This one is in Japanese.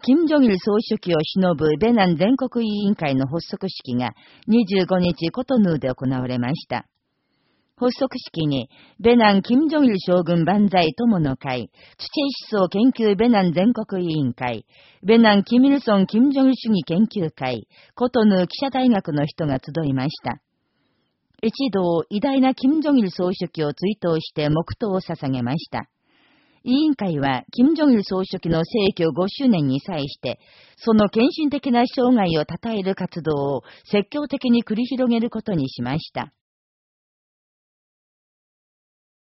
金正日総書記を忍ぶベナン全国委員会の発足式が25日コトヌーで行われました。発足式に、ベナン・金正日将軍万歳友の会、土思想研究ベナン全国委員会、ベナン・キミルソン・金正日主義研究会、コトヌー記者大学の人が集いました。一同、偉大な金正日総書記を追悼して黙祷を捧げました。委員会は、金正日総書記の逝去5周年に際して、その献身的な生涯を称える活動を積極的に繰り広げることにしました。